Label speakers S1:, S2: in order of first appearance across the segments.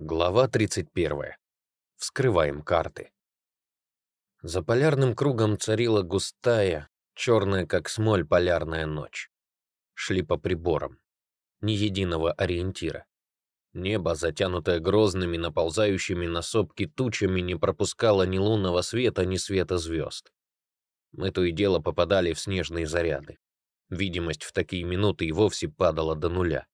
S1: Глава 31. Вскрываем карты. За полярным кругом царила густая, черная как смоль полярная ночь. Шли по приборам. Ни единого ориентира. Небо, затянутое грозными, наползающими на сопки тучами, не пропускало ни лунного света, ни света звезд. Мы то и дело попадали в снежные заряды. Видимость в такие минуты и вовсе падала до нуля.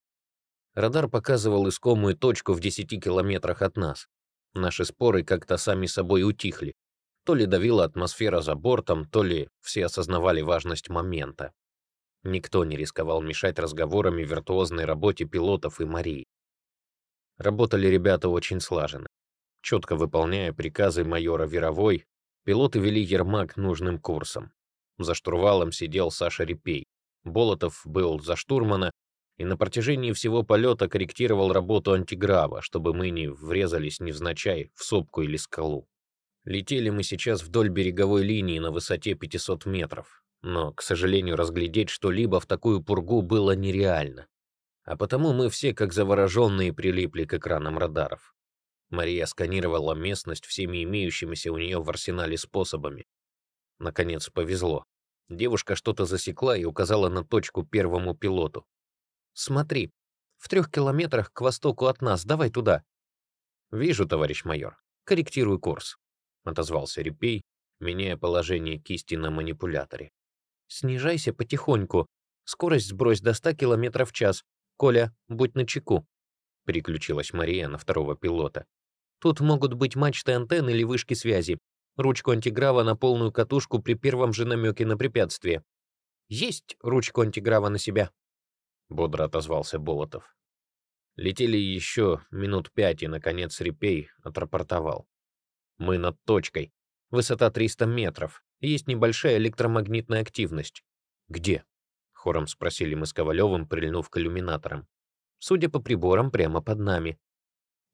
S1: Радар показывал искомую точку в 10 километрах от нас. Наши споры как-то сами собой утихли. То ли давила атмосфера за бортом, то ли все осознавали важность момента. Никто не рисковал мешать разговорами виртуозной работе пилотов и Марии. Работали ребята очень слаженно. Четко выполняя приказы майора Веровой, пилоты вели Ермак нужным курсом. За штурвалом сидел Саша Репей. Болотов был за штурмана, и на протяжении всего полета корректировал работу антиграва, чтобы мы не врезались невзначай в сопку или скалу. Летели мы сейчас вдоль береговой линии на высоте 500 метров, но, к сожалению, разглядеть что-либо в такую пургу было нереально. А потому мы все, как завороженные, прилипли к экранам радаров. Мария сканировала местность всеми имеющимися у нее в арсенале способами. Наконец повезло. Девушка что-то засекла и указала на точку первому пилоту. Смотри, в трех километрах к востоку от нас, давай туда. Вижу, товарищ майор. Корректирую курс, отозвался Репей, меняя положение кисти на манипуляторе. Снижайся потихоньку. Скорость сбрось до 100 километров в час. Коля, будь начеку. Переключилась Мария на второго пилота. Тут могут быть мачты антенн или вышки связи. Ручку антиграва на полную катушку при первом же намеке на препятствие. Есть ручку антиграва на себя. — бодро отозвался Болотов. Летели еще минут пять, и, наконец, Репей отрапортовал. «Мы над точкой. Высота 300 метров. Есть небольшая электромагнитная активность». «Где?» — хором спросили мы с Ковалевым, прильнув к иллюминаторам. «Судя по приборам, прямо под нами».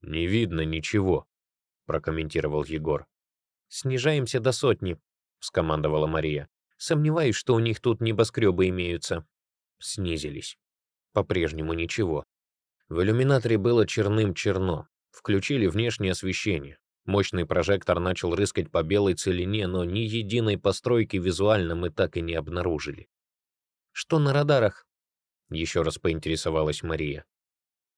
S1: «Не видно ничего», — прокомментировал Егор. «Снижаемся до сотни», — скомандовала Мария. «Сомневаюсь, что у них тут небоскребы имеются». Снизились. По-прежнему ничего. В иллюминаторе было черным-черно. Включили внешнее освещение. Мощный прожектор начал рыскать по белой целине, но ни единой постройки визуально мы так и не обнаружили. «Что на радарах?» — еще раз поинтересовалась Мария.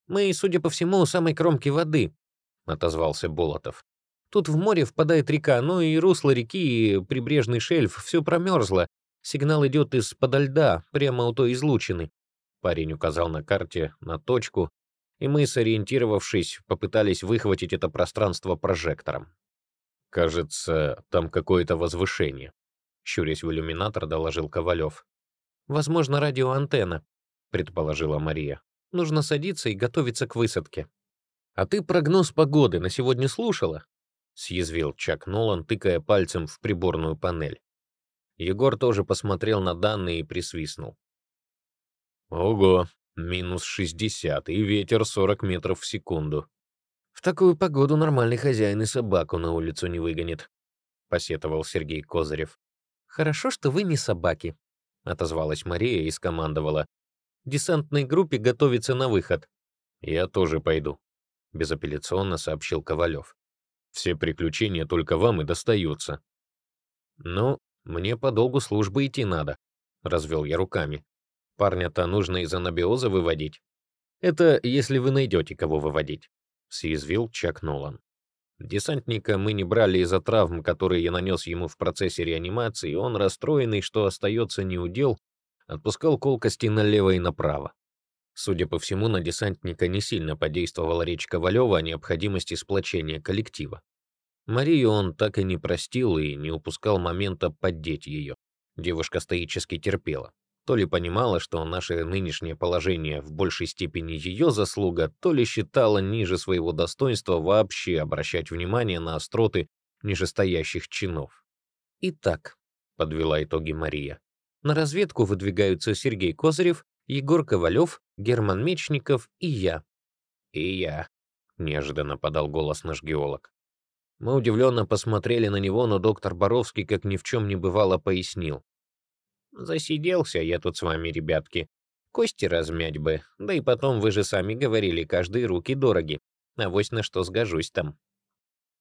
S1: «Мы, судя по всему, у самой кромки воды», — отозвался Болотов. «Тут в море впадает река, ну и русло реки, и прибрежный шельф, все промерзло. Сигнал идет из-подо льда, прямо у той излучины. Парень указал на карте на точку, и мы, сориентировавшись, попытались выхватить это пространство прожектором. «Кажется, там какое-то возвышение», — щурясь в иллюминатор, доложил Ковалев. «Возможно, радиоантенна», — предположила Мария. «Нужно садиться и готовиться к высадке». «А ты прогноз погоды на сегодня слушала?» — съязвил Чак Нолан, тыкая пальцем в приборную панель. Егор тоже посмотрел на данные и присвистнул. Ого, минус 60 и ветер 40 метров в секунду. В такую погоду нормальный хозяин и собаку на улицу не выгонит, посетовал Сергей Козырев. Хорошо, что вы не собаки, отозвалась Мария и скомандовала. Десантной группе готовиться на выход. Я тоже пойду, безапелляционно сообщил Ковалев. Все приключения только вам и достаются. Ну, мне по долгу службы идти надо, развел я руками. Парня-то нужно из анабиоза выводить. Это если вы найдете, кого выводить, съязвил Чак Нолан. Десантника мы не брали из-за травм, которые я нанес ему в процессе реанимации, и он, расстроенный, что остается неудел, отпускал колкости налево и направо. Судя по всему, на десантника не сильно подействовала речь Ковалева о необходимости сплочения коллектива. Марию он так и не простил и не упускал момента поддеть ее. Девушка стоически терпела. То ли понимала, что наше нынешнее положение в большей степени ее заслуга, то ли считала ниже своего достоинства вообще обращать внимание на остроты нижестоящих чинов. «Итак», — подвела итоги Мария, «на разведку выдвигаются Сергей Козырев, Егор Ковалев, Герман Мечников и я». «И я», — неожиданно подал голос наш геолог. Мы удивленно посмотрели на него, но доктор Боровский, как ни в чем не бывало, пояснил. Засиделся я тут с вами, ребятки. Кости размять бы. Да и потом, вы же сами говорили, каждые руки дороги. Авось на что сгожусь там.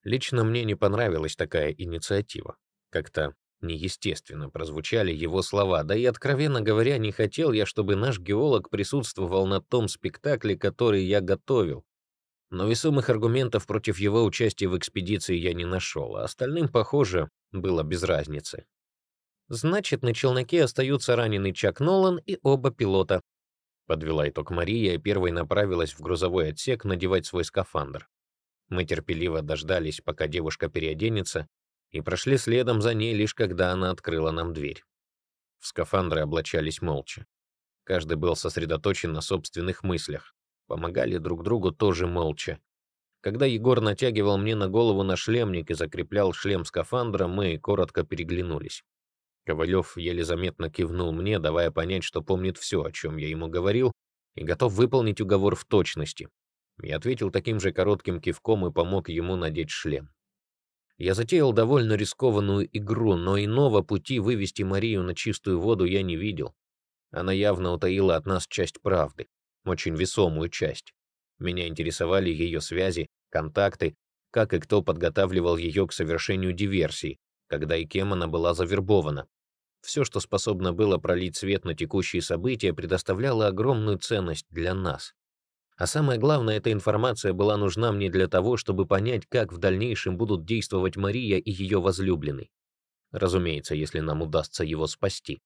S1: Лично мне не понравилась такая инициатива. Как-то неестественно прозвучали его слова, да и, откровенно говоря, не хотел я, чтобы наш геолог присутствовал на том спектакле, который я готовил. Но весомых аргументов против его участия в экспедиции я не нашел, а остальным, похоже, было без разницы. Значит, на челноке остаются раненый Чак Нолан и оба пилота. Подвела итог Мария и первой направилась в грузовой отсек надевать свой скафандр. Мы терпеливо дождались, пока девушка переоденется, и прошли следом за ней, лишь когда она открыла нам дверь. В скафандры облачались молча. Каждый был сосредоточен на собственных мыслях помогали друг другу тоже молча. Когда Егор натягивал мне на голову на шлемник и закреплял шлем скафандра, мы коротко переглянулись. Ковалев еле заметно кивнул мне, давая понять, что помнит все, о чем я ему говорил, и готов выполнить уговор в точности. Я ответил таким же коротким кивком и помог ему надеть шлем. Я затеял довольно рискованную игру, но иного пути вывести Марию на чистую воду я не видел. Она явно утаила от нас часть правды очень весомую часть. Меня интересовали ее связи, контакты, как и кто подготавливал ее к совершению диверсий, когда и кем она была завербована. Все, что способно было пролить свет на текущие события, предоставляло огромную ценность для нас. А самое главное, эта информация была нужна мне для того, чтобы понять, как в дальнейшем будут действовать Мария и ее возлюбленный. Разумеется, если нам удастся его спасти.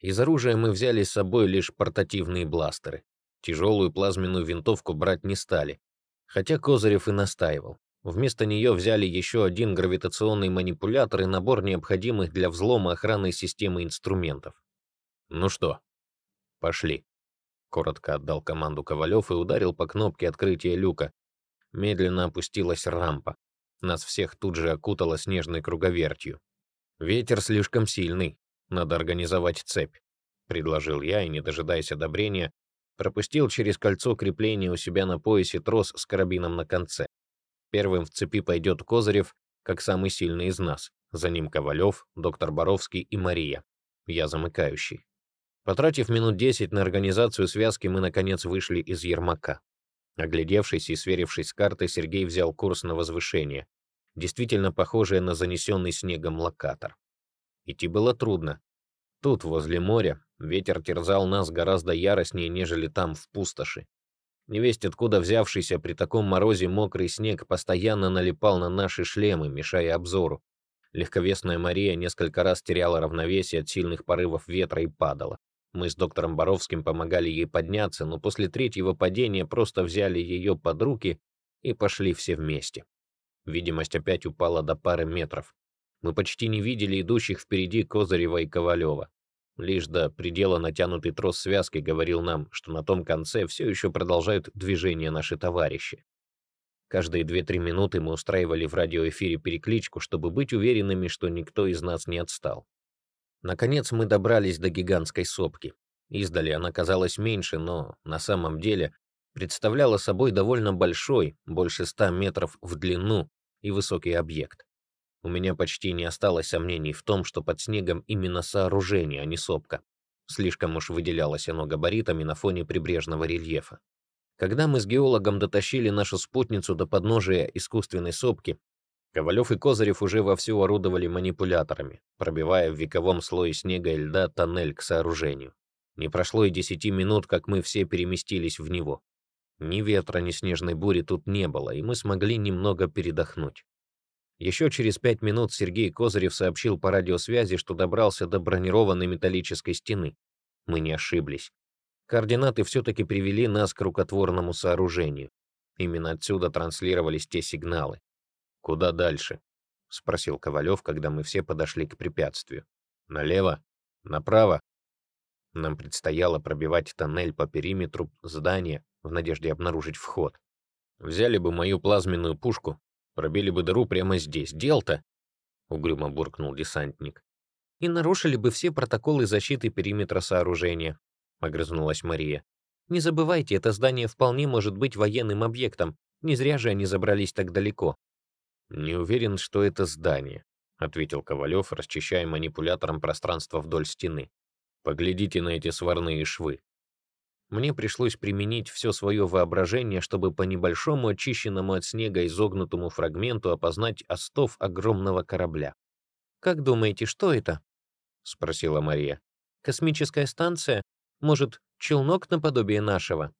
S1: Из оружия мы взяли с собой лишь портативные бластеры. Тяжелую плазменную винтовку брать не стали, хотя Козырев и настаивал. Вместо нее взяли еще один гравитационный манипулятор и набор необходимых для взлома охранной системы инструментов. «Ну что, пошли», — коротко отдал команду Ковалев и ударил по кнопке открытия люка. Медленно опустилась рампа. Нас всех тут же окутало снежной круговертью. «Ветер слишком сильный, надо организовать цепь», — предложил я, и, не дожидаясь одобрения, пропустил через кольцо крепления у себя на поясе трос с карабином на конце. Первым в цепи пойдет Козырев, как самый сильный из нас. За ним Ковалев, доктор Боровский и Мария. Я замыкающий. Потратив минут десять на организацию связки, мы, наконец, вышли из Ермака. Оглядевшись и сверившись с картой, Сергей взял курс на возвышение, действительно похожее на занесенный снегом локатор. Идти было трудно. Тут, возле моря, ветер терзал нас гораздо яростнее, нежели там, в пустоши. Невесть, откуда взявшийся при таком морозе мокрый снег, постоянно налипал на наши шлемы, мешая обзору. Легковесная Мария несколько раз теряла равновесие от сильных порывов ветра и падала. Мы с доктором Боровским помогали ей подняться, но после третьего падения просто взяли ее под руки и пошли все вместе. Видимость опять упала до пары метров. Мы почти не видели идущих впереди Козырева и Ковалева. Лишь до предела натянутый трос связки говорил нам, что на том конце все еще продолжают движение наши товарищи. Каждые 2-3 минуты мы устраивали в радиоэфире перекличку, чтобы быть уверенными, что никто из нас не отстал. Наконец мы добрались до гигантской сопки. Издали она казалась меньше, но на самом деле представляла собой довольно большой, больше 100 метров в длину и высокий объект. У меня почти не осталось сомнений в том, что под снегом именно сооружение, а не сопка. Слишком уж выделялось оно габаритами на фоне прибрежного рельефа. Когда мы с геологом дотащили нашу спутницу до подножия искусственной сопки, Ковалев и Козырев уже вовсю орудовали манипуляторами, пробивая в вековом слое снега и льда тоннель к сооружению. Не прошло и десяти минут, как мы все переместились в него. Ни ветра, ни снежной бури тут не было, и мы смогли немного передохнуть. Еще через пять минут Сергей Козырев сообщил по радиосвязи, что добрался до бронированной металлической стены. Мы не ошиблись. Координаты все-таки привели нас к рукотворному сооружению. Именно отсюда транслировались те сигналы. «Куда дальше?» — спросил Ковалев, когда мы все подошли к препятствию. «Налево? Направо?» Нам предстояло пробивать тоннель по периметру здания в надежде обнаружить вход. Взяли бы мою плазменную пушку, Пробили бы дыру прямо здесь. Дел-то!» — угрюмо буркнул десантник. «И нарушили бы все протоколы защиты периметра сооружения», — огрызнулась Мария. «Не забывайте, это здание вполне может быть военным объектом. Не зря же они забрались так далеко». «Не уверен, что это здание», — ответил Ковалев, расчищая манипулятором пространство вдоль стены. «Поглядите на эти сварные швы. Мне пришлось применить все свое воображение, чтобы по небольшому очищенному от снега изогнутому фрагменту опознать остов огромного корабля. «Как думаете, что это?» — спросила Мария. «Космическая станция? Может, челнок наподобие нашего?»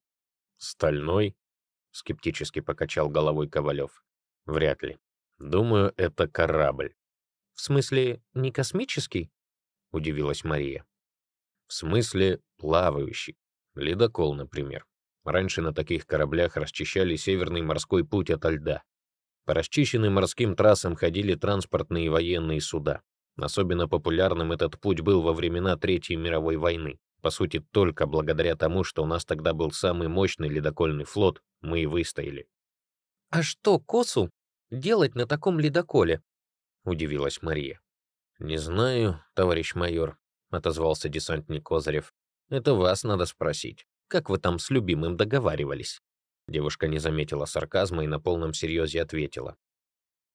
S1: «Стальной?» — скептически покачал головой Ковалев. «Вряд ли. Думаю, это корабль». «В смысле, не космический?» — удивилась Мария. «В смысле, плавающий. Ледокол, например. Раньше на таких кораблях расчищали Северный морской путь ото льда. По расчищенным морским трассам ходили транспортные и военные суда. Особенно популярным этот путь был во времена Третьей мировой войны. По сути, только благодаря тому, что у нас тогда был самый мощный ледокольный флот, мы и выстояли.
S2: «А что Косу делать на таком ледоколе?» — удивилась Мария.
S1: «Не знаю, товарищ майор», — отозвался десантник Козырев. Это вас надо спросить. Как вы там с любимым договаривались?» Девушка не заметила сарказма и на полном серьезе ответила.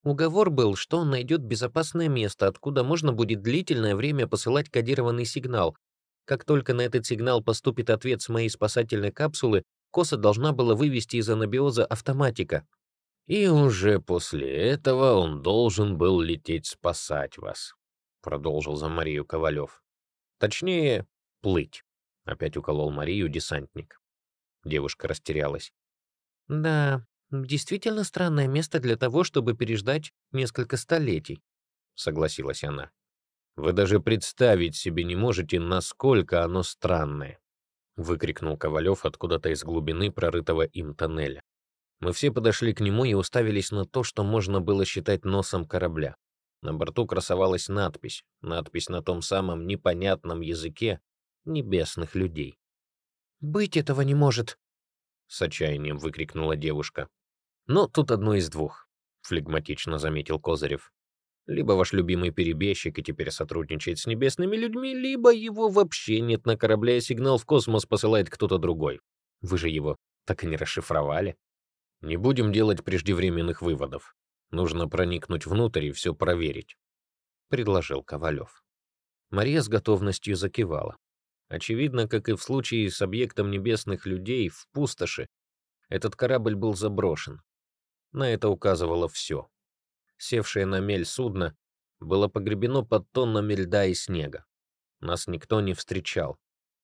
S2: Уговор был, что он найдет безопасное место, откуда можно будет длительное время посылать кодированный сигнал. Как только на этот сигнал поступит ответ с моей спасательной капсулы, Коса должна была вывести из анабиоза автоматика.
S1: «И уже после этого он должен был лететь спасать вас», — продолжил за Марию Ковалев. «Точнее, плыть». Опять уколол Марию десантник. Девушка растерялась.
S2: «Да, действительно странное место для того, чтобы переждать несколько столетий», — согласилась она.
S1: «Вы даже представить себе не можете, насколько оно странное», — выкрикнул Ковалев откуда-то из глубины прорытого им тоннеля. Мы все подошли к нему и уставились на то, что можно было считать носом корабля. На борту красовалась надпись, надпись на том самом непонятном языке, небесных людей.
S2: «Быть этого не может!»
S1: — с отчаянием выкрикнула девушка. «Но тут одно из двух», — флегматично заметил Козырев. «Либо ваш любимый перебежчик и теперь сотрудничает с небесными людьми, либо его вообще нет на корабле, а сигнал в космос посылает кто-то другой. Вы же его так и не расшифровали. Не будем делать преждевременных выводов. Нужно проникнуть внутрь и все проверить», — предложил Ковалев. Мария с готовностью закивала. Очевидно, как и в случае с объектом небесных людей в пустоши, этот корабль был заброшен. На это указывало все. Севшее на мель судно было погребено под тоннами льда и снега. Нас никто не встречал.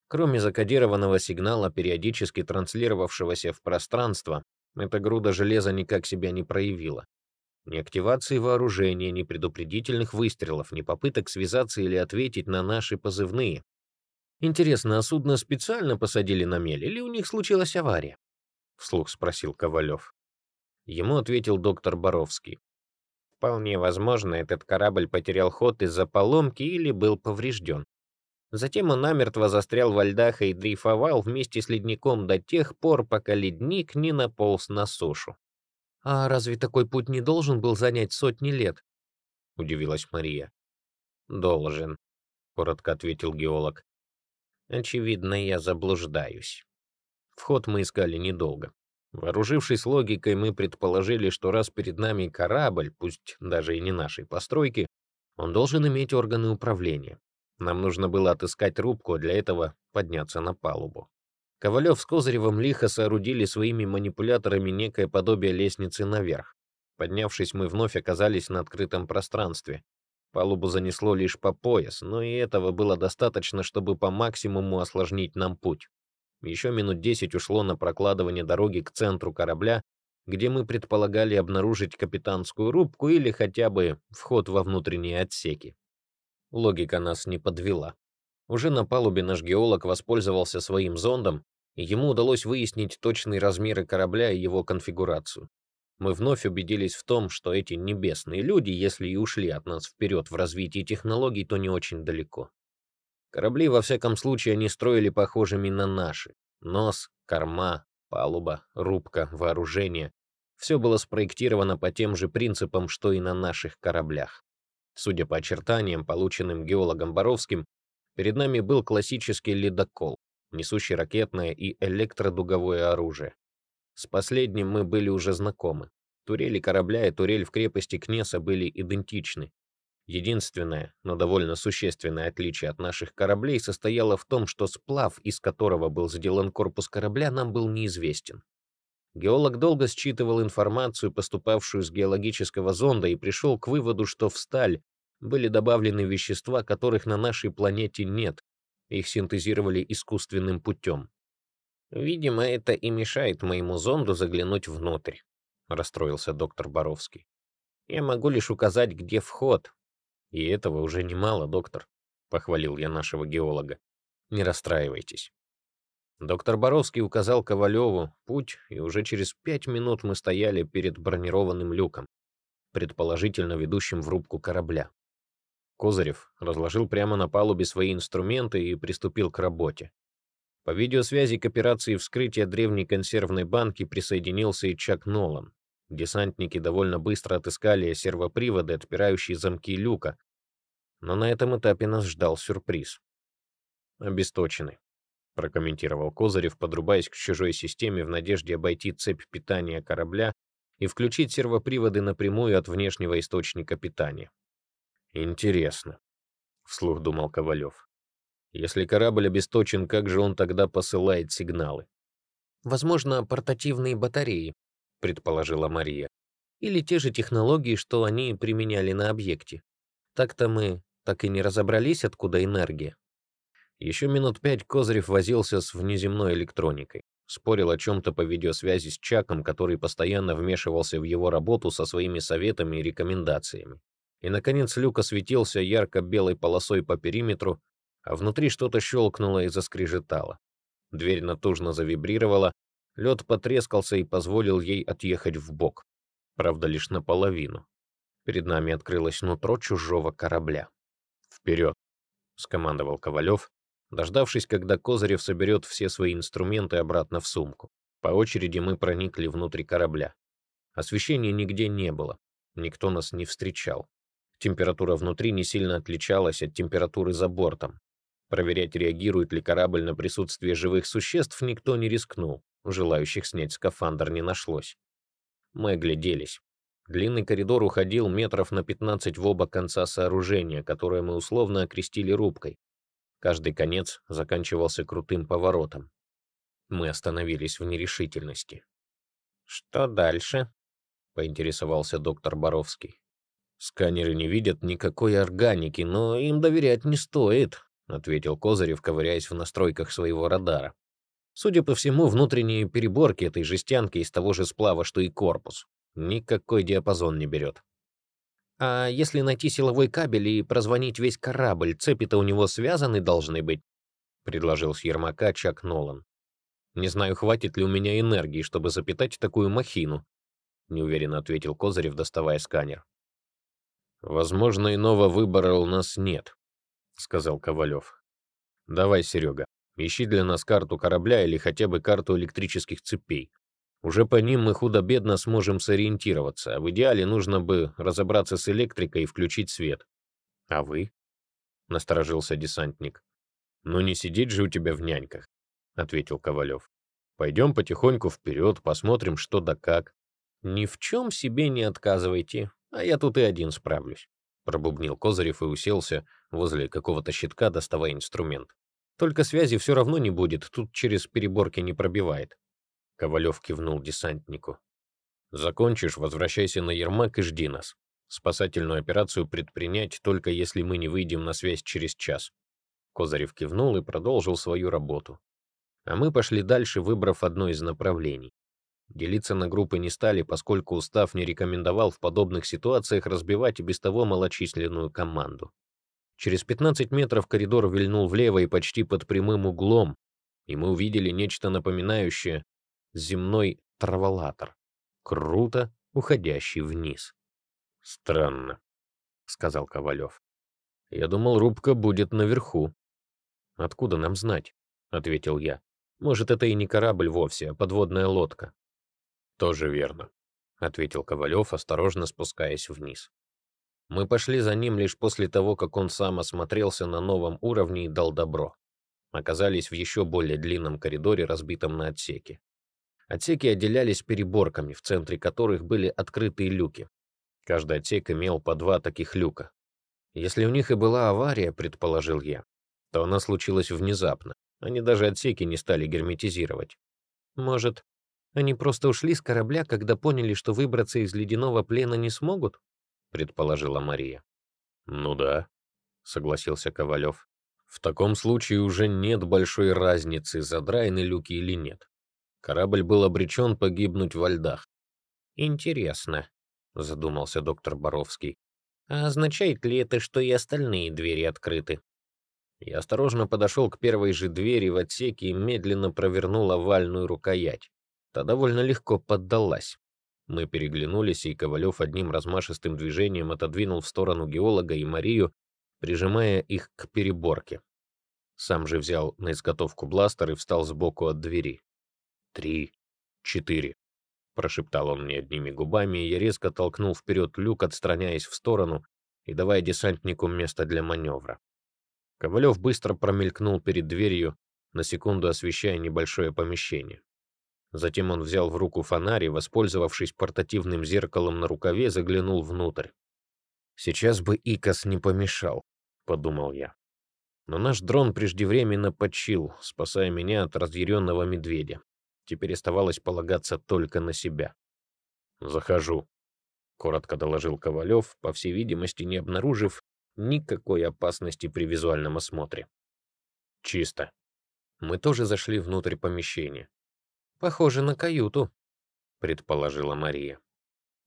S1: Кроме закодированного сигнала, периодически транслировавшегося в пространство, эта груда железа никак себя не проявила. Ни активации вооружения, ни предупредительных выстрелов, ни попыток связаться или ответить на наши позывные. Интересно, а судно специально посадили на мель или у них случилась авария? Вслух спросил Ковалев. Ему ответил доктор Боровский. Вполне возможно, этот корабль потерял ход из-за поломки или был поврежден. Затем он намертво застрял во льдах и дрейфовал вместе с ледником до тех пор, пока ледник не наполз на сушу.
S2: «А разве такой путь не должен был занять сотни лет?»
S1: — удивилась Мария. «Должен», — коротко ответил геолог. Очевидно, я заблуждаюсь. Вход мы искали недолго. Вооружившись логикой, мы предположили, что раз перед нами корабль, пусть даже и не нашей постройки, он должен иметь органы управления. Нам нужно было отыскать рубку, а для этого подняться на палубу. Ковалев с Козыревым лихо соорудили своими манипуляторами некое подобие лестницы наверх. Поднявшись, мы вновь оказались на открытом пространстве. Палубу занесло лишь по пояс, но и этого было достаточно, чтобы по максимуму осложнить нам путь. Еще минут десять ушло на прокладывание дороги к центру корабля, где мы предполагали обнаружить капитанскую рубку или хотя бы вход во внутренние отсеки. Логика нас не подвела. Уже на палубе наш геолог воспользовался своим зондом, и ему удалось выяснить точные размеры корабля и его конфигурацию мы вновь убедились в том, что эти небесные люди, если и ушли от нас вперед в развитии технологий, то не очень далеко. Корабли, во всяком случае, они строили похожими на наши. Нос, корма, палуба, рубка, вооружение. Все было спроектировано по тем же принципам, что и на наших кораблях. Судя по очертаниям, полученным геологом Боровским, перед нами был классический ледокол, несущий ракетное и электродуговое оружие. С последним мы были уже знакомы. Турели корабля и турель в крепости Кнеса были идентичны.
S2: Единственное, но довольно существенное отличие от наших кораблей состояло в том, что сплав, из которого был сделан корпус корабля, нам был неизвестен. Геолог долго считывал информацию, поступавшую с геологического зонда, и пришел к выводу, что в сталь были добавлены вещества, которых на нашей планете нет. Их синтезировали искусственным путем. «Видимо, это и мешает моему зонду заглянуть внутрь», — расстроился доктор Боровский. «Я могу лишь указать, где вход». «И этого уже немало, доктор», — похвалил я нашего геолога. «Не расстраивайтесь». Доктор Боровский указал Ковалеву путь, и уже через пять минут мы стояли перед бронированным люком, предположительно ведущим в рубку корабля. Козырев разложил прямо на палубе свои инструменты и приступил к работе. По видеосвязи к операции вскрытия древней консервной банки присоединился и Чак Нолан. Десантники довольно быстро отыскали сервоприводы, отпирающие замки люка, но на этом этапе нас ждал сюрприз. «Обесточены», — прокомментировал Козырев, подрубаясь к чужой системе в надежде обойти цепь питания корабля и включить сервоприводы напрямую от внешнего источника питания. «Интересно», — вслух думал Ковалев. «Если корабль обесточен, как же он тогда посылает сигналы?»
S1: «Возможно, портативные батареи», — предположила Мария. «Или те же технологии, что они применяли на объекте. Так-то мы так и не разобрались, откуда энергия».
S2: Еще минут пять Козырев возился с внеземной электроникой. Спорил о чем-то по видеосвязи с Чаком, который постоянно вмешивался в его работу со своими советами и рекомендациями. И, наконец, люк осветился ярко-белой полосой по периметру, а внутри что-то щелкнуло и заскрежетало. Дверь натужно завибрировала, лед потрескался и позволил ей отъехать в бок. Правда, лишь наполовину. Перед нами открылось нутро чужого корабля. «Вперед!» — скомандовал Ковалев, дождавшись, когда Козырев соберет все свои инструменты обратно в сумку. По очереди мы проникли внутрь корабля. Освещения нигде не было, никто нас не встречал. Температура внутри не сильно отличалась от температуры за бортом. Проверять, реагирует ли корабль на присутствие живых существ, никто не рискнул. Желающих снять скафандр не нашлось. Мы огляделись. Длинный коридор уходил метров на 15 в оба конца сооружения, которое мы условно окрестили рубкой. Каждый конец заканчивался крутым поворотом. Мы остановились в нерешительности. «Что дальше?» — поинтересовался доктор Боровский. Сканеры не видят никакой органики, но им доверять не стоит, ответил Козырев, ковыряясь в настройках своего радара. Судя по всему, внутренние переборки этой жестянки из того же сплава, что и корпус. Никакой диапазон не берет. А если найти силовой кабель и прозвонить весь корабль, цепи-то у него связаны должны быть, предложил с Ермака Чак Нолан. Не знаю, хватит ли у меня энергии, чтобы запитать такую махину, неуверенно ответил Козырев, доставая сканер. «Возможно, иного выбора у нас нет», — сказал Ковалев. «Давай, Серега, ищи для нас карту корабля или хотя бы карту электрических цепей. Уже по ним мы худо-бедно сможем сориентироваться, а в идеале нужно бы разобраться с электрикой и включить свет». «А вы?» — насторожился десантник. «Ну не сидеть же у тебя в няньках», — ответил Ковалев. «Пойдем потихоньку вперед, посмотрим, что да как». «Ни в чем себе не отказывайте», а я тут и один справлюсь. Пробубнил Козырев и уселся возле какого-то щитка, доставая инструмент. Только связи все равно не будет, тут через переборки не пробивает. Ковалев кивнул десантнику. «Закончишь, возвращайся на Ермак и жди нас. Спасательную операцию предпринять только если мы не выйдем на связь через час». Козырев кивнул и продолжил свою работу. А мы пошли дальше, выбрав одно из направлений. Делиться на группы не стали, поскольку устав не рекомендовал в подобных ситуациях разбивать и без того малочисленную команду. Через 15 метров коридор вильнул влево и почти под прямым углом, и мы увидели нечто напоминающее земной траволатор, круто уходящий вниз. «Странно», — сказал Ковалев. «Я думал, рубка будет наверху». «Откуда нам знать?» — ответил я. «Может, это и не корабль вовсе, а подводная лодка». «Тоже верно», — ответил Ковалев, осторожно спускаясь вниз. Мы пошли за ним лишь после того, как он сам осмотрелся на новом уровне и дал добро. Оказались в еще более длинном коридоре, разбитом на отсеки. Отсеки отделялись переборками, в центре которых были открытые люки. Каждый отсек имел по два таких люка.
S1: Если у них и была авария, предположил я, то она случилась внезапно. Они даже отсеки не стали герметизировать.
S2: Может, они просто ушли с корабля, когда поняли, что выбраться из ледяного плена не смогут? предположила Мария.
S1: Ну да, согласился Ковалев. В таком случае уже нет большой разницы, задраены люки или нет. Корабль был обречен погибнуть во льдах.
S2: Интересно, задумался доктор Боровский. А означает ли это, что и остальные двери открыты?
S1: Я осторожно подошел к первой же двери в отсеке и медленно провернул овальную рукоять. Та довольно легко поддалась. Мы переглянулись, и Ковалев одним размашистым движением отодвинул в сторону геолога и Марию, прижимая их к переборке. Сам же взял на изготовку бластер и встал сбоку от двери. «Три, четыре», — прошептал он мне одними губами, и я резко толкнул вперед люк, отстраняясь в сторону и давая десантнику место для маневра. Ковалев быстро промелькнул перед дверью, на секунду освещая небольшое помещение. Затем он взял в руку фонарь и, воспользовавшись портативным зеркалом на рукаве, заглянул внутрь. «Сейчас бы Икос не помешал», — подумал я. Но наш дрон преждевременно почил, спасая меня от разъяренного медведя. Теперь оставалось полагаться только на себя. «Захожу», — коротко доложил Ковалев, по всей видимости, не обнаружив никакой опасности при визуальном осмотре. «Чисто». Мы тоже зашли внутрь помещения.
S2: «Похоже на каюту», —
S1: предположила Мария.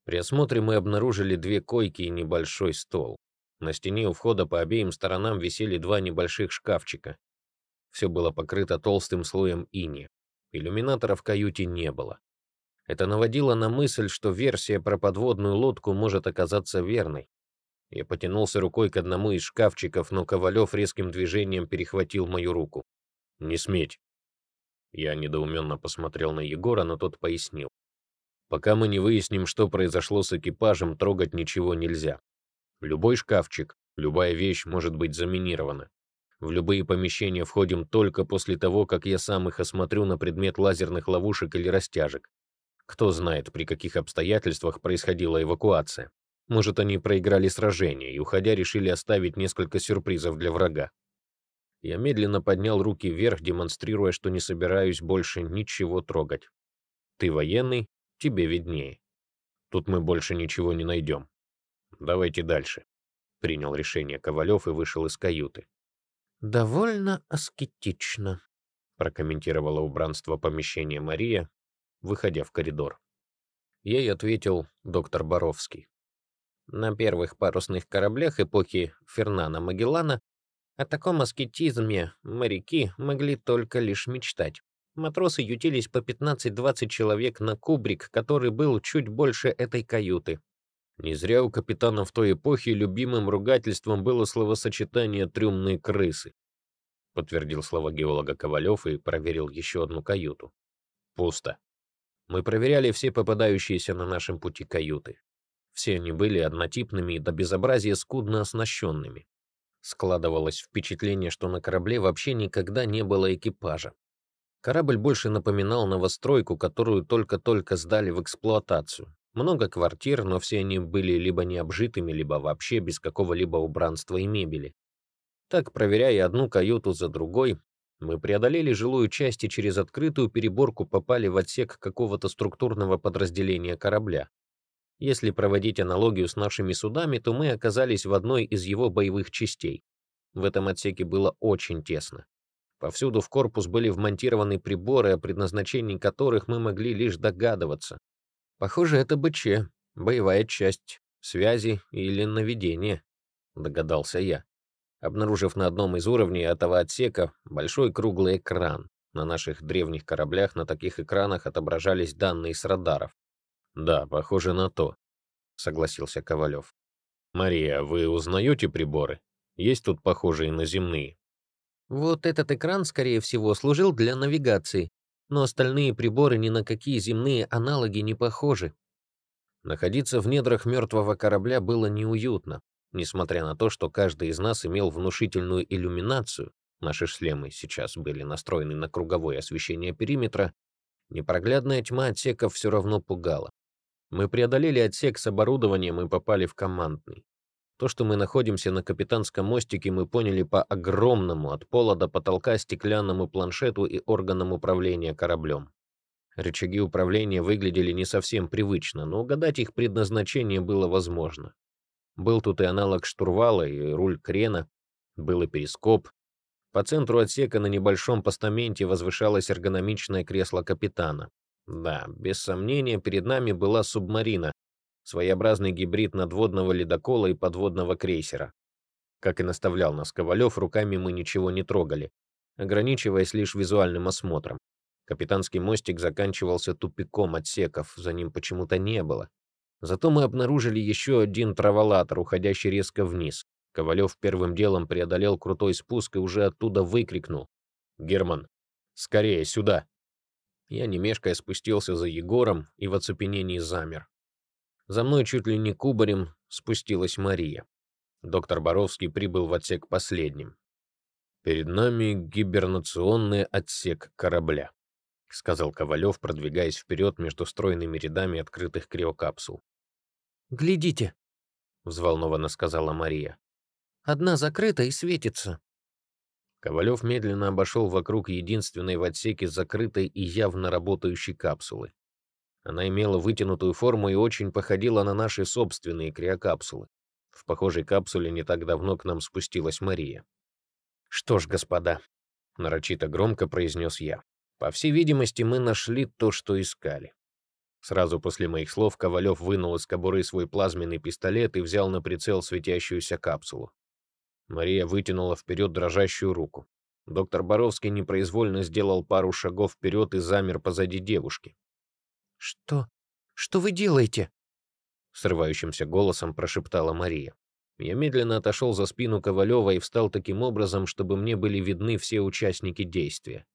S1: При осмотре мы обнаружили две койки и небольшой стол. На стене у входа по обеим сторонам висели два небольших шкафчика. Все было покрыто толстым слоем ини. Иллюминатора в каюте не было. Это наводило на мысль, что версия про подводную лодку может оказаться верной. Я потянулся рукой к одному из шкафчиков, но Ковалев резким движением перехватил мою руку. «Не сметь!» Я недоуменно посмотрел на Егора, но тот пояснил. «Пока мы не выясним, что произошло с экипажем, трогать ничего нельзя. Любой шкафчик, любая вещь может быть заминирована. В любые помещения входим только после того, как я сам их осмотрю на предмет лазерных ловушек или растяжек. Кто знает, при каких обстоятельствах происходила эвакуация. Может, они проиграли сражение и, уходя, решили оставить несколько сюрпризов для врага. Я медленно поднял руки вверх, демонстрируя, что не собираюсь больше ничего трогать. Ты военный, тебе виднее. Тут мы больше ничего не найдем. Давайте дальше. Принял решение Ковалев и вышел из каюты.
S2: «Довольно аскетично», —
S1: прокомментировала убранство помещения Мария, выходя в коридор. Ей ответил доктор Боровский.
S2: На первых парусных кораблях эпохи Фернана Магеллана о таком аскетизме моряки могли только лишь мечтать. Матросы ютились по 15-20 человек на кубрик, который был чуть больше этой каюты.
S1: Не зря у капитана в той эпохе любимым ругательством было словосочетание «трюмные крысы», подтвердил слова геолога Ковалев и проверил еще одну каюту. Пусто. Мы проверяли все попадающиеся на нашем пути каюты. Все они были однотипными и до безобразия скудно оснащенными. Складывалось впечатление, что на корабле вообще никогда не было экипажа. Корабль больше напоминал новостройку, которую только-только сдали в эксплуатацию. Много квартир, но все они были либо необжитыми, либо вообще без какого-либо убранства и мебели. Так, проверяя одну каюту за другой, мы преодолели жилую часть и через открытую переборку попали в отсек какого-то структурного подразделения корабля. Если проводить аналогию с нашими судами, то мы оказались в одной из его боевых частей. В этом отсеке было очень тесно. Повсюду в корпус были вмонтированы приборы, о предназначении которых мы могли лишь догадываться. Похоже, это БЧ, боевая часть, связи или наведение, догадался я, обнаружив на одном из уровней этого отсека большой круглый экран. На наших древних кораблях на таких экранах отображались данные с радаров. Да, похоже на то, согласился Ковалев. Мария, вы узнаете приборы? Есть тут похожие на земные?
S2: Вот этот экран, скорее всего, служил для навигации, но остальные приборы ни на какие земные аналоги не похожи.
S1: Находиться в недрах мертвого корабля было неуютно, несмотря на то, что каждый из нас имел внушительную иллюминацию, наши шлемы сейчас были настроены на круговое освещение периметра, непроглядная тьма отсеков все равно пугала. Мы преодолели отсек с оборудованием и попали в командный. То, что мы находимся на капитанском мостике, мы поняли по огромному от пола до потолка стеклянному планшету и органам управления кораблем. Рычаги управления выглядели не совсем привычно, но угадать их предназначение было возможно. Был тут и аналог штурвала, и руль крена, был и перископ. По центру отсека на небольшом постаменте возвышалось эргономичное кресло капитана. Да, без сомнения, перед нами была субмарина, своеобразный гибрид надводного ледокола и подводного крейсера. Как и наставлял нас Ковалев, руками мы ничего не трогали, ограничиваясь лишь визуальным осмотром. Капитанский мостик заканчивался тупиком отсеков, за ним почему-то не было. Зато мы обнаружили еще один траволатор, уходящий резко вниз. Ковалев первым делом преодолел крутой спуск и уже оттуда выкрикнул. «Герман, скорее, сюда!» Я, не мешкая, спустился за Егором и в оцепенении замер. За мной чуть ли не кубарем спустилась Мария. Доктор Боровский прибыл в отсек последним. Перед нами гибернационный отсек корабля. — сказал Ковалев, продвигаясь вперед между стройными рядами открытых криокапсул.
S2: «Глядите», — взволнованно сказала Мария. «Одна закрыта и светится».
S1: Ковалев медленно обошел вокруг единственной в отсеке закрытой и явно работающей капсулы. Она имела вытянутую форму и очень походила на наши собственные криокапсулы. В похожей капсуле не так давно к нам спустилась Мария. «Что ж, господа», — нарочито громко произнес я, по всей видимости, мы нашли то, что искали. Сразу после моих слов Ковалев вынул из кобуры свой плазменный пистолет и взял на прицел светящуюся капсулу. Мария вытянула вперед дрожащую руку. Доктор Боровский непроизвольно сделал пару шагов вперед и замер позади девушки.
S2: «Что? Что вы делаете?»
S1: Срывающимся голосом прошептала Мария. Я медленно отошел за спину Ковалева и встал таким образом, чтобы мне были видны все участники действия.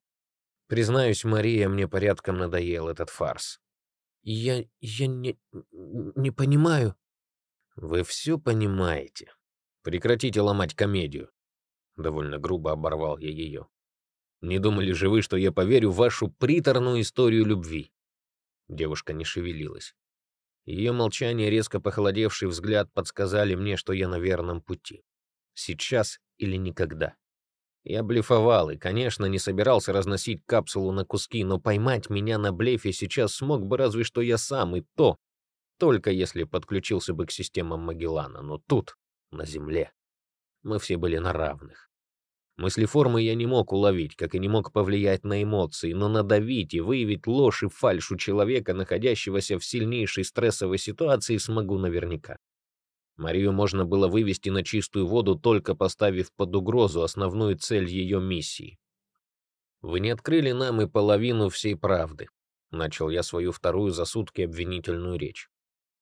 S1: Признаюсь, Мария, мне порядком надоел этот фарс.
S2: Я... я не... не понимаю.
S1: Вы все понимаете. Прекратите ломать комедию. Довольно грубо оборвал я ее. Не думали же вы, что я поверю в вашу приторную историю любви? Девушка не шевелилась. Ее молчание, резко похолодевший взгляд подсказали мне, что я на верном пути. Сейчас или никогда. Я блефовал и, конечно, не собирался разносить капсулу на куски, но поймать меня на блефе сейчас смог бы разве что я сам, и то, только если подключился бы к системам Магеллана. Но тут, на Земле, мы все были на равных. Мысли формы я не мог уловить, как и не мог повлиять на эмоции, но надавить и выявить ложь и фальшь у человека, находящегося в сильнейшей стрессовой ситуации, смогу наверняка. Марию можно было вывести на чистую воду, только поставив под угрозу основную цель ее миссии. «Вы не открыли нам и половину всей правды», — начал я свою вторую за сутки обвинительную речь.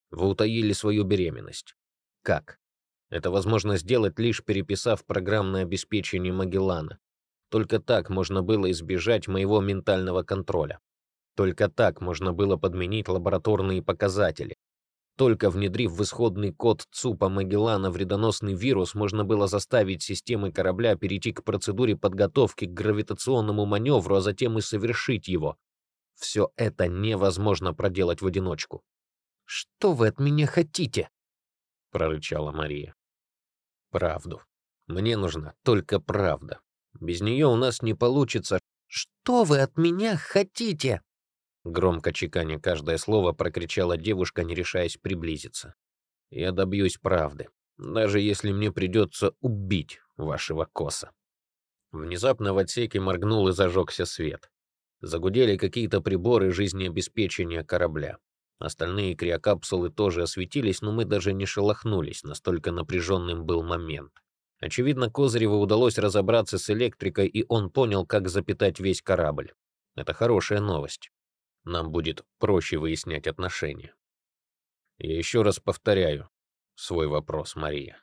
S1: «Вы утаили свою беременность. Как? Это возможно сделать, лишь переписав программное обеспечение Магеллана. Только так можно было избежать моего ментального контроля. Только так можно было подменить лабораторные показатели. Только внедрив в исходный код ЦУПа Магеллана вредоносный вирус, можно было заставить системы корабля перейти к процедуре подготовки к гравитационному маневру, а затем и совершить его. Все это невозможно проделать в одиночку.
S2: «Что вы от меня хотите?»
S1: — прорычала Мария. «Правду. Мне нужна только правда. Без нее у нас не получится...»
S2: «Что вы от меня хотите?»
S1: Громко чеканя каждое слово, прокричала девушка, не решаясь приблизиться. «Я добьюсь правды, даже если мне придется убить вашего коса». Внезапно в отсеке моргнул и зажегся свет. Загудели какие-то приборы жизнеобеспечения корабля. Остальные криокапсулы тоже осветились, но мы даже не шелохнулись, настолько напряженным был момент. Очевидно, Козыреву удалось разобраться с электрикой, и он понял, как запитать весь корабль. Это хорошая новость нам будет проще выяснять отношения. Я еще раз повторяю свой вопрос, Мария.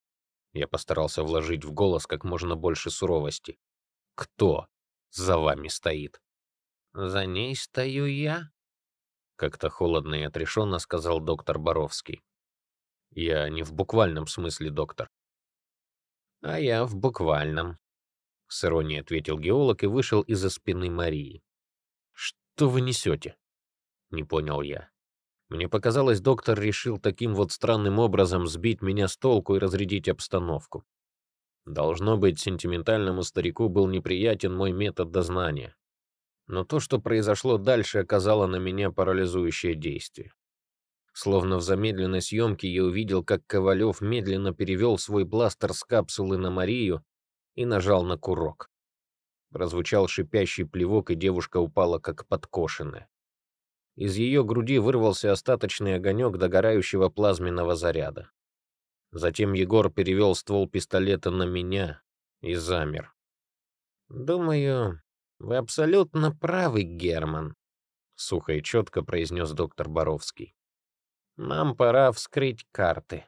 S1: Я постарался вложить в голос как можно больше суровости. Кто за вами стоит?
S2: За ней стою я,
S1: как-то холодно и отрешенно сказал доктор Боровский. Я не в буквальном смысле, доктор.
S2: А я в буквальном,
S1: с иронией ответил геолог и вышел из-за спины Марии. Что вы несете? не понял я. Мне показалось, доктор решил таким вот странным образом сбить меня с толку и разрядить обстановку. Должно быть, сентиментальному старику был неприятен мой метод дознания. Но то, что произошло дальше, оказало на меня парализующее действие. Словно в замедленной съемке я увидел, как Ковалев медленно перевел свой бластер с капсулы на Марию и нажал на курок. Прозвучал шипящий плевок, и девушка упала как подкошенная. Из ее груди вырвался остаточный огонек догорающего плазменного заряда. Затем Егор перевел ствол пистолета на меня и замер. «Думаю, вы абсолютно правы, Герман», — сухо и четко произнес доктор Боровский. «Нам пора вскрыть карты».